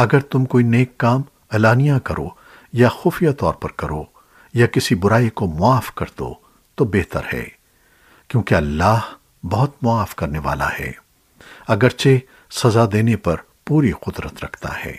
اگر تم کوئی نیک کام علانیہ کرو یا خفیہ طور پر کرو یا کسی برائی کو معاف کر دو، تو بہتر ہے، کیونکہ اللہ بہت معاف کرنے والا ہے، اگرچہ سزا دینے پر پوری قدرت رکھتا ہے۔